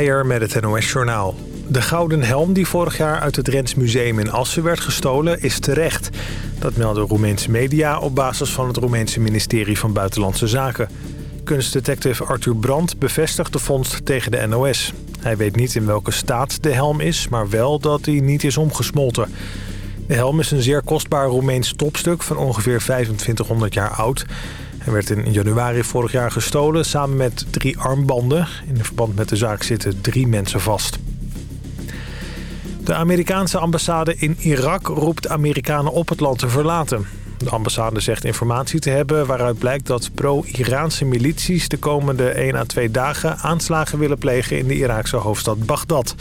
Met het NOS-journaal. De gouden helm die vorig jaar uit het Rens Museum in Assen werd gestolen is terecht. Dat melden Roemeense media op basis van het Roemeense ministerie van Buitenlandse Zaken. Kunstdetective Arthur Brandt bevestigt de vondst tegen de NOS. Hij weet niet in welke staat de helm is, maar wel dat hij niet is omgesmolten. De helm is een zeer kostbaar Roemeens topstuk van ongeveer 2500 jaar oud... Hij werd in januari vorig jaar gestolen samen met drie armbanden. In verband met de zaak zitten drie mensen vast. De Amerikaanse ambassade in Irak roept Amerikanen op het land te verlaten. De ambassade zegt informatie te hebben waaruit blijkt dat pro-Iraanse milities de komende 1 à 2 dagen aanslagen willen plegen in de Iraakse hoofdstad Bagdad.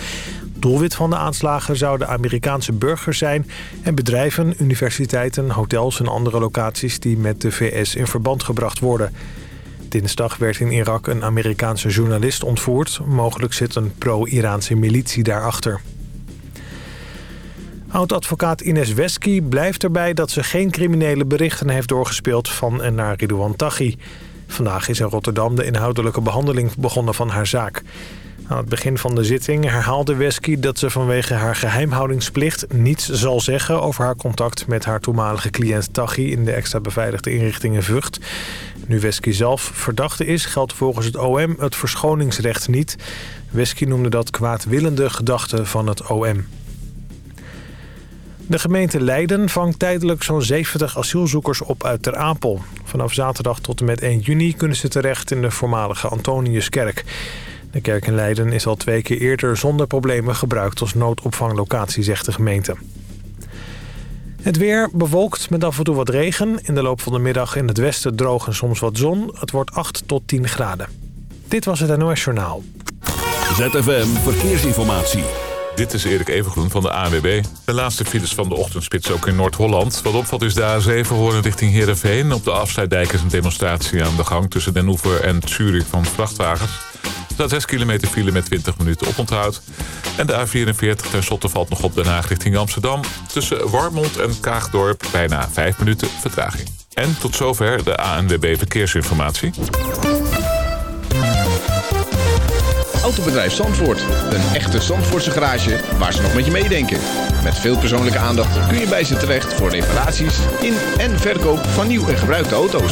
Doelwit van de aanslagen zouden Amerikaanse burgers zijn... en bedrijven, universiteiten, hotels en andere locaties... die met de VS in verband gebracht worden. Dinsdag werd in Irak een Amerikaanse journalist ontvoerd. Mogelijk zit een pro-Iraanse militie daarachter. Oud-advocaat Ines Wesky blijft erbij dat ze geen criminele berichten heeft doorgespeeld van en naar Ridouan Taghi. Vandaag is in Rotterdam de inhoudelijke behandeling begonnen van haar zaak. Aan het begin van de zitting herhaalde Wesky dat ze vanwege haar geheimhoudingsplicht niets zal zeggen over haar contact met haar toenmalige cliënt Taghi in de extra beveiligde inrichting in Vught. Nu Wesky zelf verdachte is, geldt volgens het OM het verschoningsrecht niet. Wesky noemde dat kwaadwillende gedachten van het OM. De gemeente Leiden vangt tijdelijk zo'n 70 asielzoekers op uit Ter Apel. Vanaf zaterdag tot en met 1 juni kunnen ze terecht in de voormalige Antoniuskerk. De kerk in Leiden is al twee keer eerder zonder problemen gebruikt als noodopvanglocatie, zegt de gemeente. Het weer bewolkt met af en toe wat regen. In de loop van de middag in het westen droog en soms wat zon. Het wordt 8 tot 10 graden. Dit was het NOS Journaal. ZFM Verkeersinformatie. Dit is Erik Evengroen van de ANWB. De laatste files van de ochtendspits ook in Noord-Holland. Wat opvalt is de A7 horen richting Heerenveen. Op de afsluitdijk is een demonstratie aan de gang... tussen Den Oever en Zurich van vrachtwagens. Staat 6 kilometer file met 20 minuten oponthoud. En de A44 ten slotte valt nog op Den Haag richting Amsterdam. Tussen Warmond en Kaagdorp bijna 5 minuten vertraging. En tot zover de ANWB Verkeersinformatie. Autobedrijf Zandvoort. Een echte Zandvoortse garage waar ze nog met je meedenken. Met veel persoonlijke aandacht kun je bij ze terecht voor reparaties in en verkoop van nieuw en gebruikte auto's.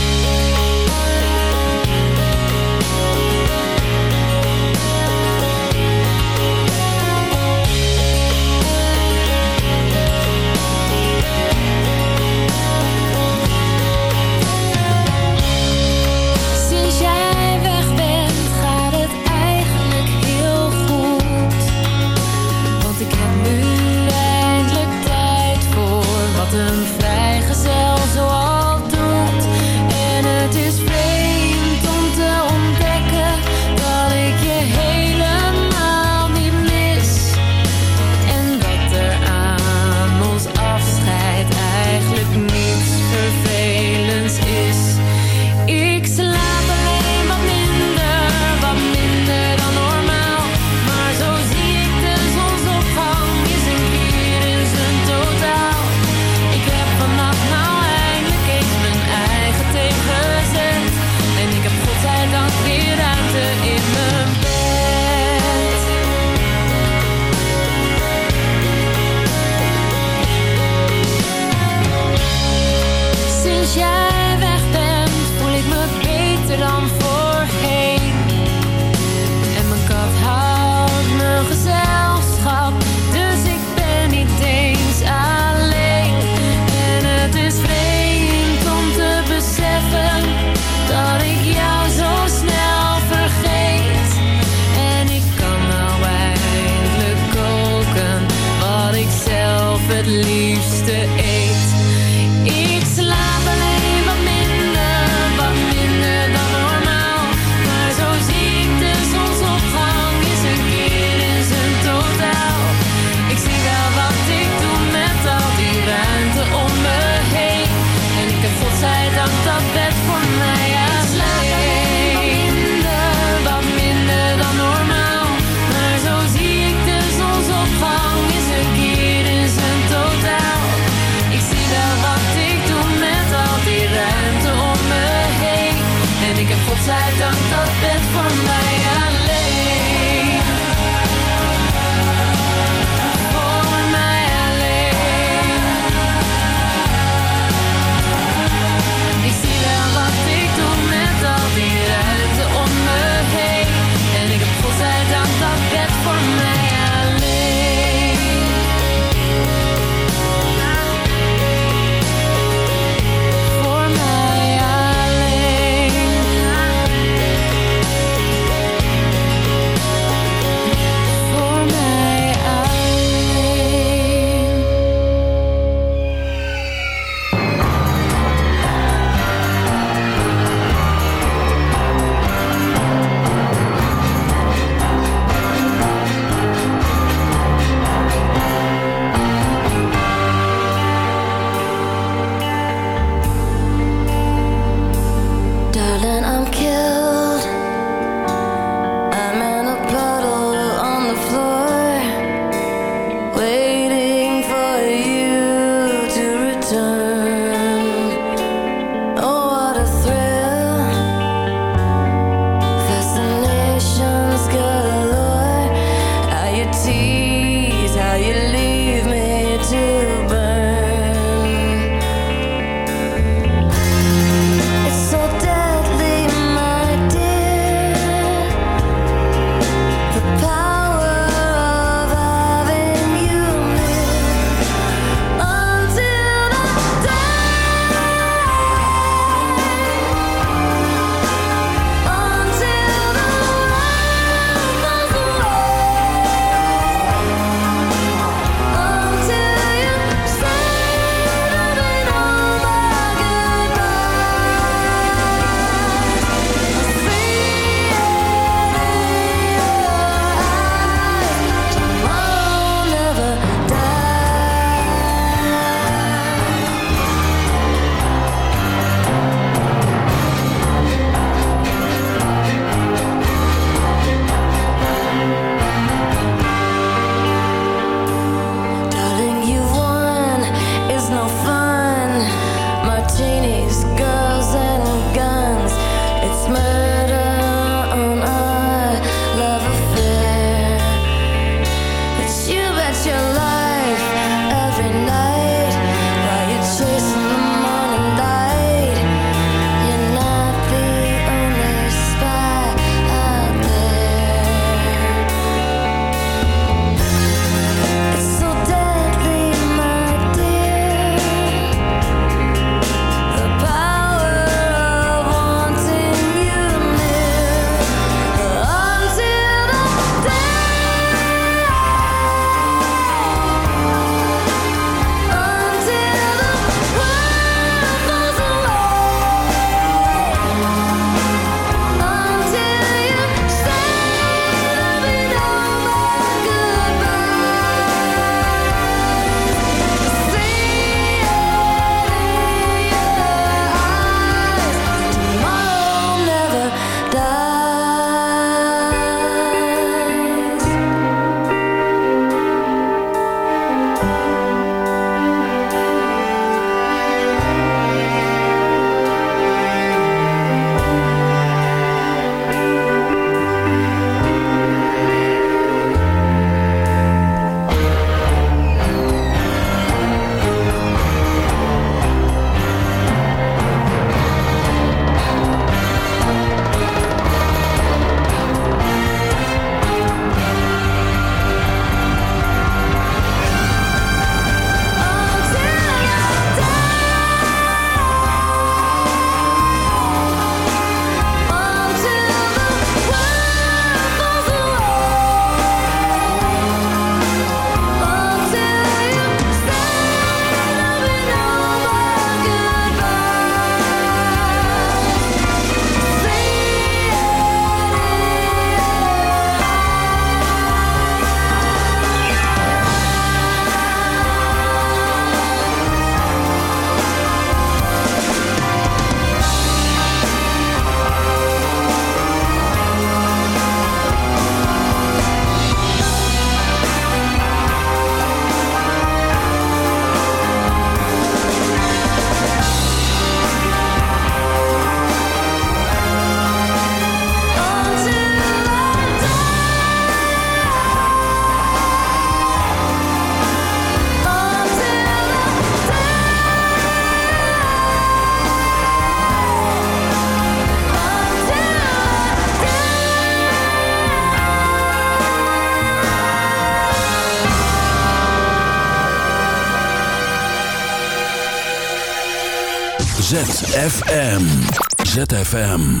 FM.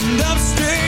And I'm straight.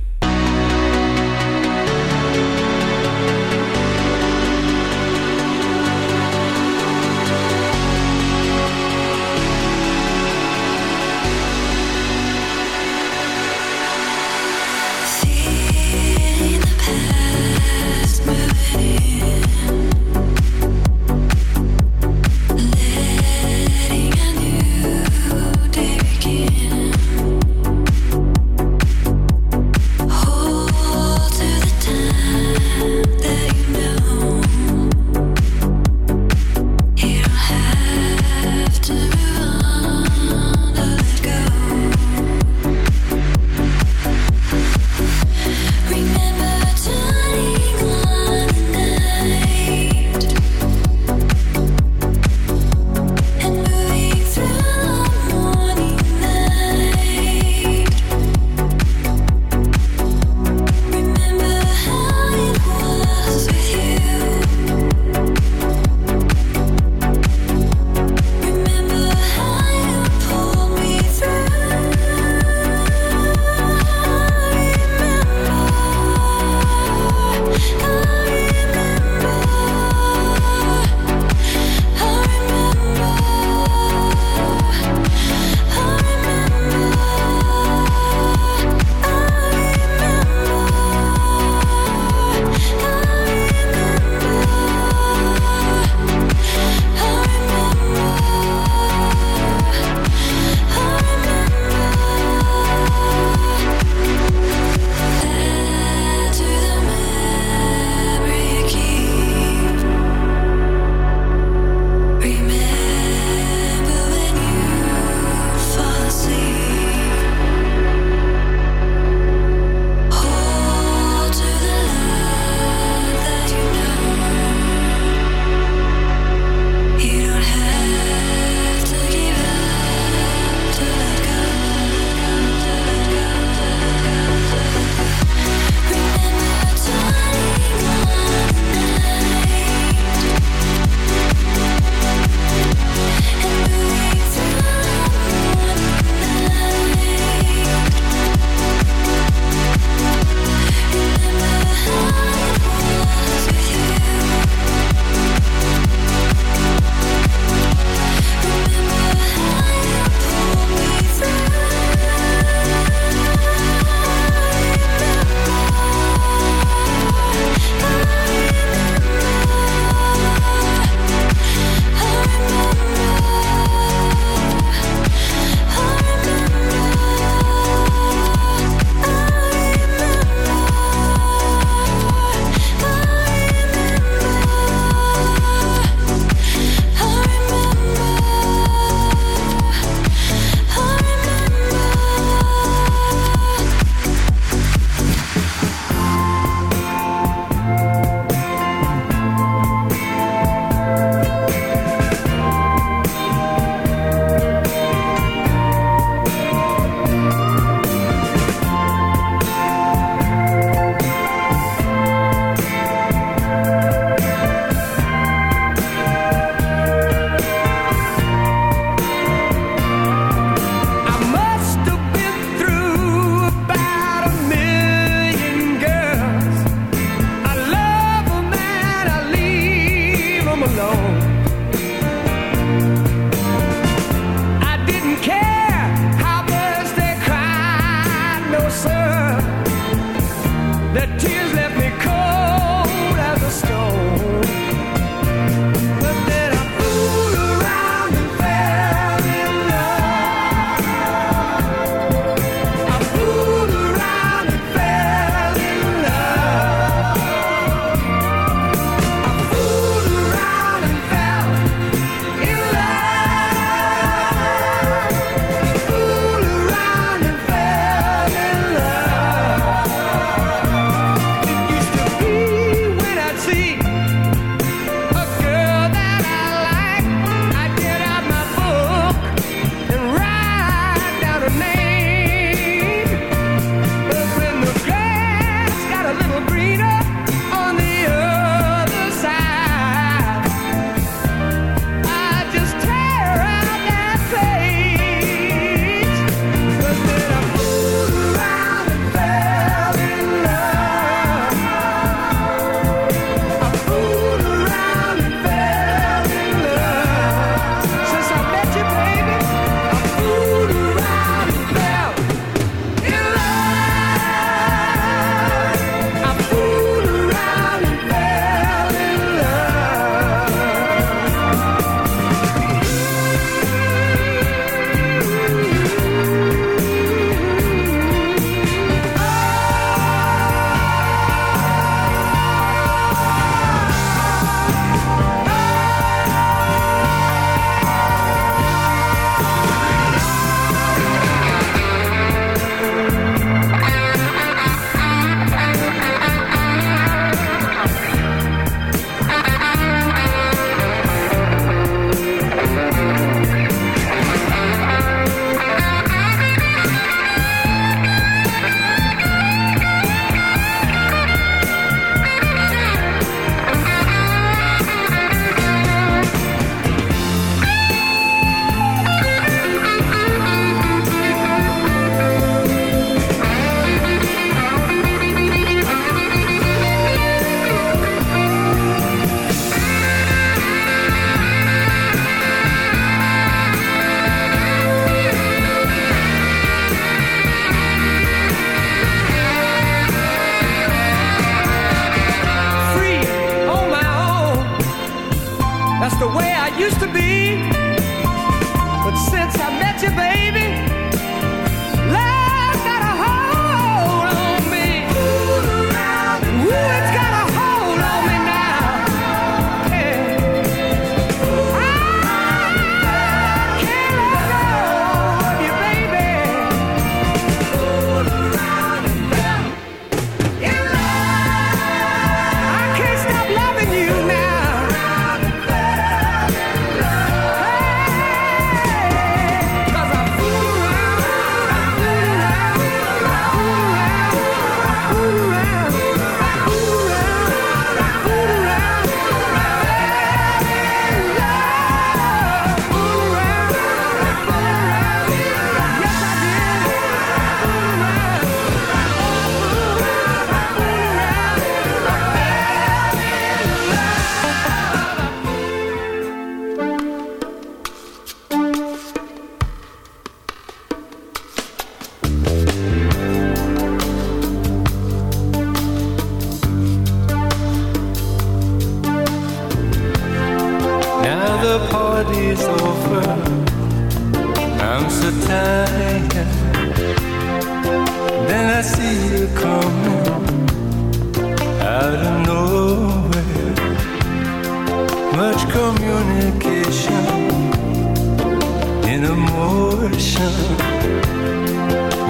in a motion,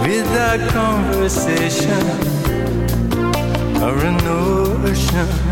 without conversation or a notion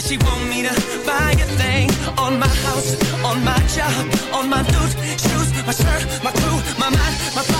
Does she want me to buy a thing. On my house, on my job, on my boots, shoes, my shirt, my crew, my mind, my father's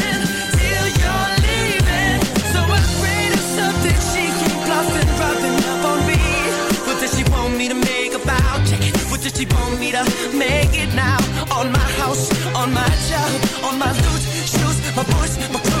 rubbing up on me. What does she want me to make about it? What does she want me to make it now? On my house, on my job, on my loot, shoes, my voice, my crew,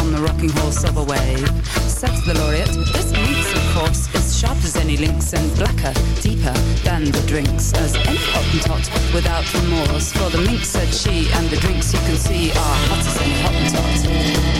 on the rocking horse of a wave. Says the laureate, this meets, of course, is sharp as any lynx and blacker, deeper than the drinks, as any hottentot without remorse. For the mink said she, and the drinks you can see are hot as any hottentot.